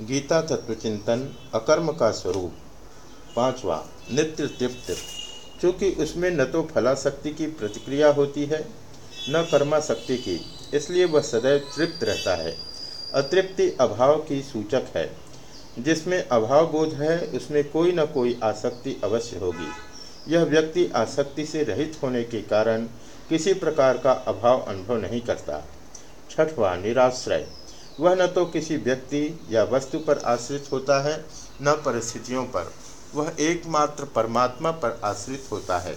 गीता तत्वचिंतन अकर्म का स्वरूप। पांचवा, नित्य तृप्त। चूँकि उसमें न तो फलाशक्ति की प्रतिक्रिया होती है, न कर्मा शक्ति की, इसलिए वह सदैव तृप्त रहता है। अतृप्ति अभाव की सूचक है। जिसमें अभाव बोध है, उसमें कोई न कोई आसक्ति अवश्य होगी। यह व्यक्ति आसक्ति से रहित होने के कारण किसी प्रकार का अभाव अनुभव नहीं करता। छठवा, निराश्रय। वह न तो किसी व्यक्ति या वस्तु पर आश्रित होता है, न परिस्थितियों पर। वह एकमात्र परमात्मा पर आश्रित होता है।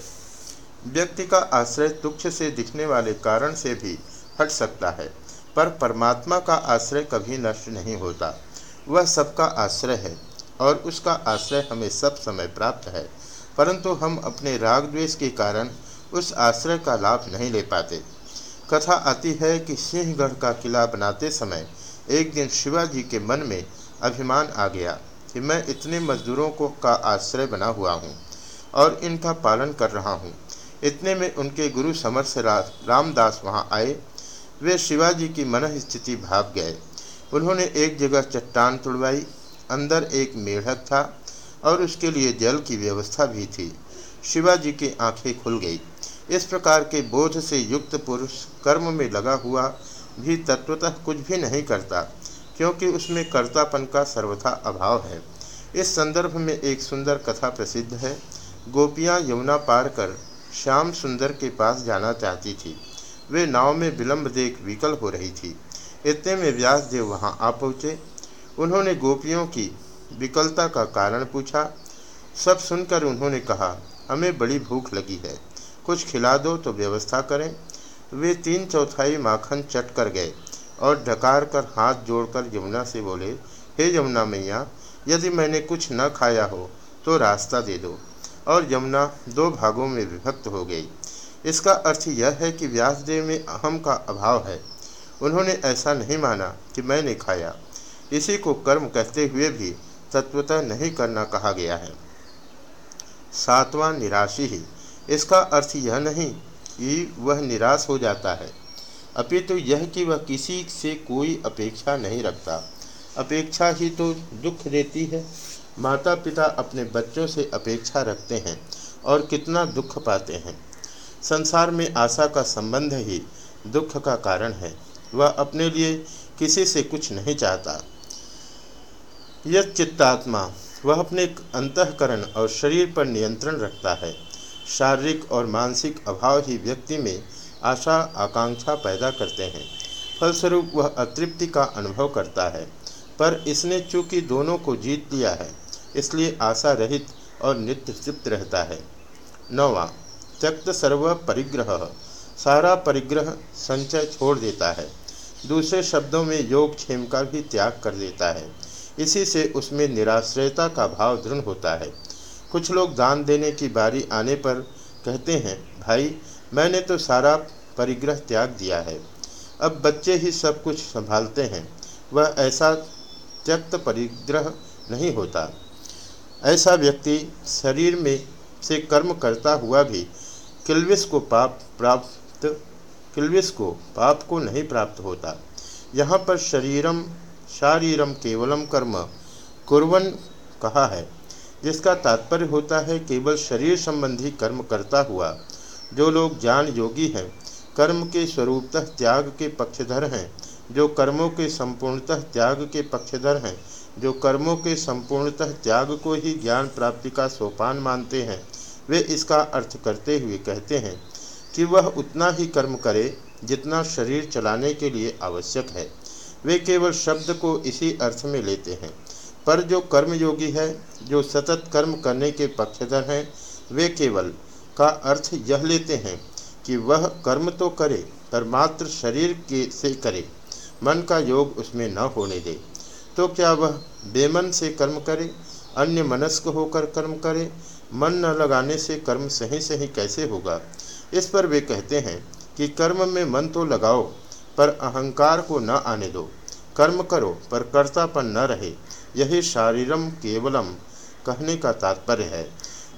व्यक्ति का आश्रय तुक्ष से दिखने वाले कारण से भी हट सकता है, पर परमात्मा का आश्रय कभी नष्ट नहीं होता। वह सबका आश्रय है, और उसका आश्रय हमें सब समय प्राप्त है, परंतु हम अपने राग द्वेष के कारण उस आश्रय का लाभ नहीं ले पाते। कथा आती है कि सिंहगढ़ का किला बनाते समय एक दिन शिवाजी के मन में अभिमान आ गया कि मैं इतने मजदूरों को का आश्रय बना हुआ हूँ और इनका पालन कर रहा हूँ। इतने में उनके गुरु समर्थ रामदास वहाँ आए। वे शिवाजी की मन स्थिति भाग गए। उन्होंने एक जगह चट्टान तुड़वाई, अंदर एक मेढक था और उसके लिए जल की व्यवस्था भी थी। शिवाजी की आँखें खुल गई। इस प्रकार के बोध से युक्त पुरुष कर्म में लगा हुआ भी तत्वतः कुछ भी नहीं करता, क्योंकि उसमें कर्तापन का सर्वथा अभाव है। इस संदर्भ में एक सुंदर कथा प्रसिद्ध है। गोपियाँ यमुना पार कर श्याम सुंदर के पास जाना चाहती थी। वे नाव में विलंब देख विकल हो रही थी। इतने में व्यास देव वहाँ आ पहुँचे। उन्होंने गोपियों की विकलता का कारण पूछा। सब सुनकर उन्होंने कहा, हमें बड़ी भूख लगी है। कुछ खिला दो तो व्यवस्था करें। वे तीन चौथाई माखन चट कर गए और ढकार कर हाथ जोड़कर यमुना से बोले, हे यमुना मैया, यदि मैंने कुछ न खाया हो तो रास्ता दे दो। और यमुना दो भागों में विभक्त हो गई। इसका अर्थ यह है कि व्यासदेव में अहम का अभाव है। उन्होंने ऐसा नहीं माना कि मैंने खाया। इसी को कर्म कहते हुए भी तत्वतः नहीं करना कहा गया है। सातवां निराशी ही। इसका अर्थ यह नहीं कि वह निराश हो जाता है। अपितु तो यह कि वह किसी से कोई अपेक्षा नहीं रखता। अपेक्षा ही तो दुख देती है। माता पिता अपने बच्चों से अपेक्षा रखते हैं और कितना दुख पाते हैं। संसार में आशा का संबंध ही दुख का कारण है। वह अपने लिए किसी से कुछ नहीं चाहता। यह चित्तात्मा, वह अपने अंतकरण और शरीर पर नियंत्रण रखता है। शारीरिक और मानसिक अभाव ही व्यक्ति में आशा, आकांक्षा पैदा करते हैं। फलस्वरूप वह अतृप्ति का अनुभव करता है, पर इसने चूँकि दोनों को जीत लिया है, इसलिए आशा रहित और नित्य तृप्त रहता है। नौवा, त्यक्त सर्व परिग्रह सारा परिग्रह संचय छोड़ देता है। दूसरे शब्दों में योग, क्षेम का भी त्याग कर देता है। इसी से उसमें निराश्रयता का भाव दृढ़ होता है। कुछ लोग दान देने की बारी आने पर कहते हैं, भाई, मैंने तो सारा परिग्रह त्याग दिया है। अब बच्चे ही सब कुछ संभालते हैं। वह ऐसा त्यक्त परिग्रह नहीं होता। ऐसा व्यक्ति शरीर में से कर्म करता हुआ भी किल्विस को पाप प्राप्त, किल्विस को पाप को नहीं प्राप्त होता। यहाँ पर शरीरम, शारीरम केवलम कर्म कुर्वन कहा है। जिसका तात्पर्य होता है केवल शरीर संबंधी कर्म करता हुआ। जो लोग ज्ञान योगी हैं, कर्म के स्वरूपतः त्याग के पक्षधर हैं। जो कर्मों के संपूर्णतः त्याग के पक्षधर हैं, जो कर्मों के संपूर्णतः त्याग को ही ज्ञान प्राप्ति का सोपान मानते हैं, वे इसका अर्थ करते हुए कहते हैं कि वह उतना ही कर्म करे जितना शरीर चलाने के लिए आवश्यक है। वे केवल शब्द को इसी अर्थ में लेते हैं। पर जो कर्मयोगी है, जो सतत कर्म करने के पक्षधर हैं, वे केवल का अर्थ यह लेते हैं कि वह कर्म तो करे पर मात्र शरीर के से करे, मन का योग उसमें न होने दे। तो क्या वह बेमन से कर्म करे, अन्य मनस्क होकर कर्म करे, मन न लगाने से कर्म सही सही कैसे होगा? इस पर वे कहते हैं कि कर्म में मन तो लगाओ, पर अहंकार को न आने दो। कर्म करो, पर कर्तापन न रहे। यही शारीरम केवलम कहने का तात्पर्य है।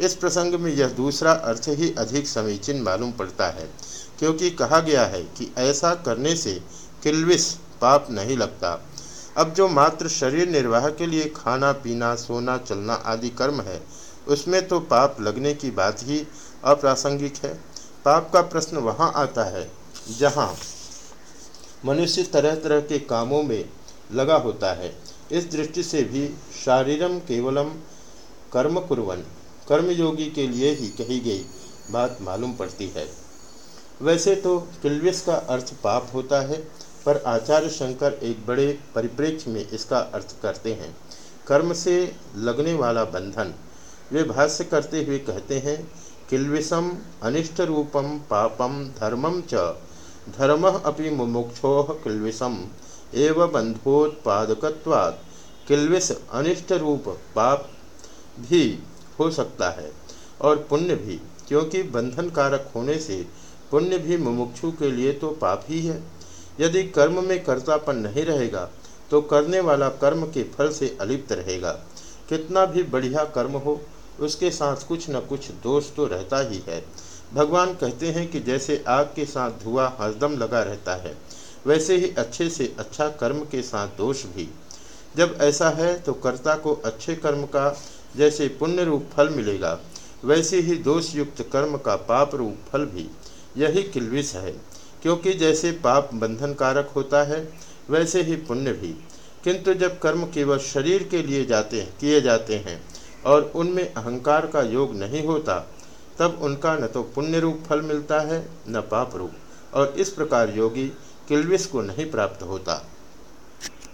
इस प्रसंग में यह दूसरा अर्थ ही अधिक समीचीन मालूम पड़ता है, क्योंकि कहा गया है कि ऐसा करने से किल्विस पाप नहीं लगता। अब जो मात्र शरीर निर्वाह के लिए खाना, पीना, सोना, चलना आदि कर्म है, उसमें तो पाप लगने की बात ही अप्रासंगिक है। पाप का प्रश्न वहाँ आता है, जहाँ मनुष्य तरह तरह के कामों में लगा होता है। इस दृष्टि से भी शारीरम केवलम कर्म कुरवन। कर्मयोगी के लिए ही कही गई बात मालूम पड़ती है। वैसे तो किल्विस का अर्थ पाप होता है, पर आचार्य शंकर एक बड़े परिप्रेक्ष्य में इसका अर्थ करते हैं। कर्म से लगने वाला बंधन। वे भाष्य करते हुए कहते हैं किल्विषम अनिष्ट रूपम पापम धर्मम च। धर्म अपि मुमुक्षो किल्विषम एव बंधोत्पादकवाद किल्विष अनिष्ट रूप पाप भी हो सकता है और पुण्य भी, क्योंकि बंधन कारक होने से पुण्य भी मुमुक्षु के लिए तो पाप ही है। यदि कर्म में कर्तापन नहीं रहेगा तो करने वाला कर्म के फल से अलिप्त रहेगा। कितना भी बढ़िया कर्म हो, उसके साथ कुछ न कुछ दोष तो रहता ही है। भगवान कहते हैं कि जैसे आग के साथ धुआँ हरदम लगा रहता है, वैसे ही अच्छे से अच्छा कर्म के साथ दोष भी। जब ऐसा है तो कर्ता को अच्छे कर्म का जैसे पुण्य रूप फल मिलेगा, वैसे ही दोष युक्त कर्म का पाप रूप फल भी। यही किलविश है, क्योंकि जैसे पाप बंधन कारक होता है, वैसे ही पुण्य भी। किंतु जब कर्म केवल शरीर के लिए जाते, किए जाते हैं और उनमें अहंकार का योग नहीं होता तब उनका न तो पुण्य रूप फल मिलता है, न पाप रूप और इस प्रकार योगी किल्विस को नहीं प्राप्त होता।